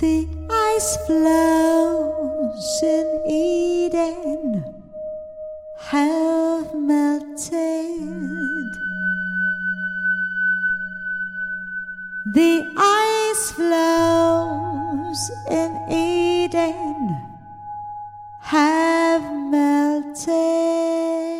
The ice flows in Eden have melted. The ice flows in Eden have melted.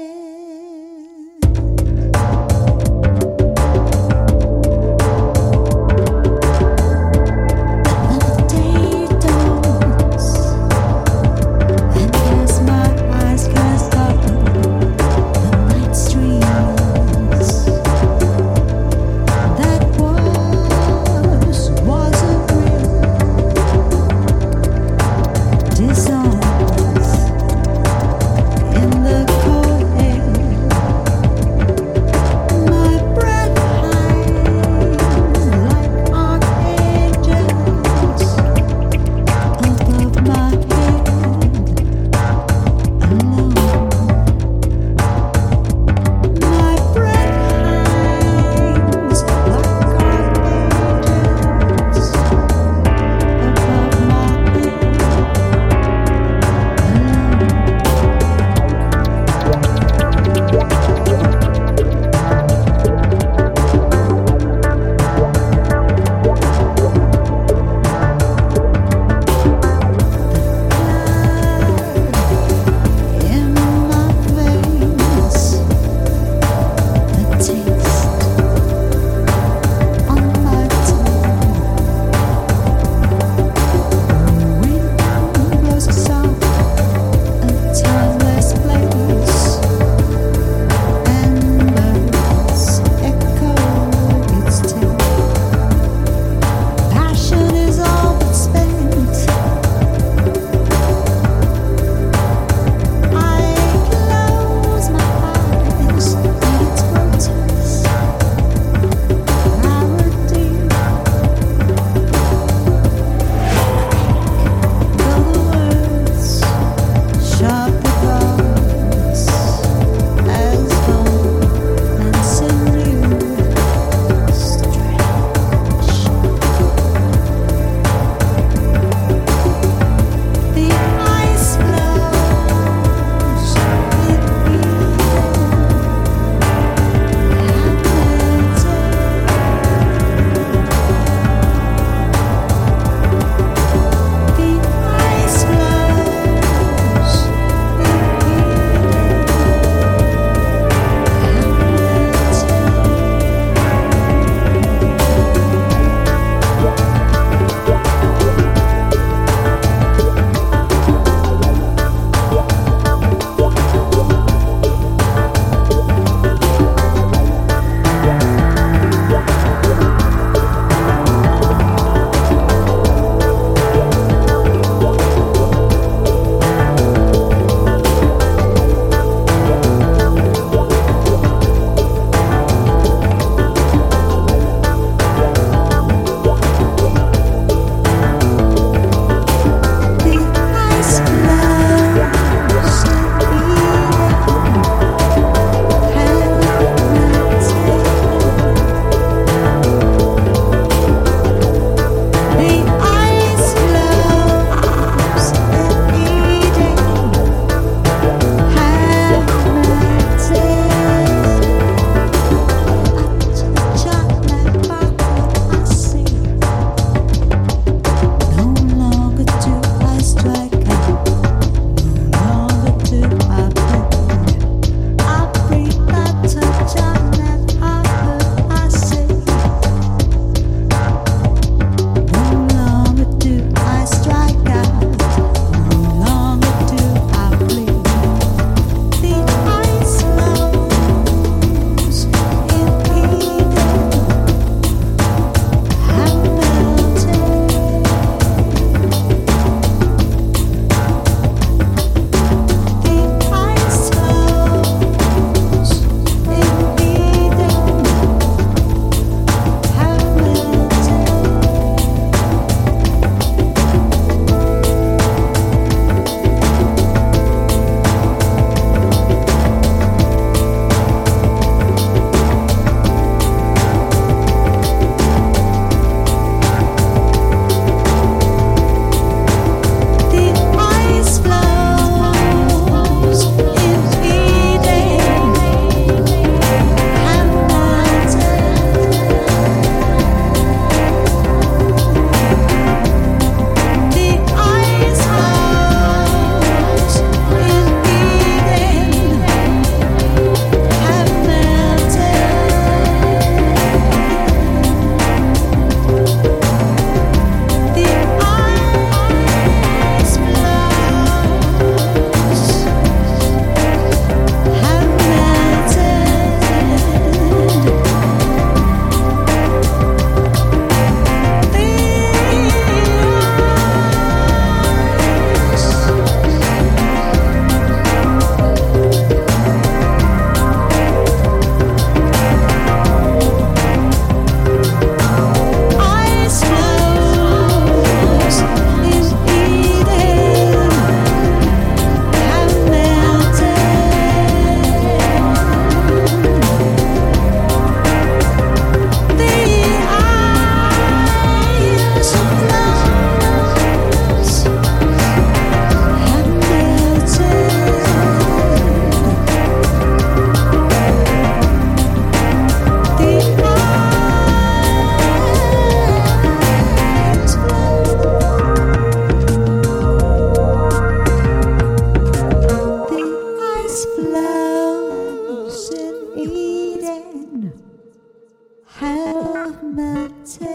have melted.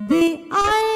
The ice.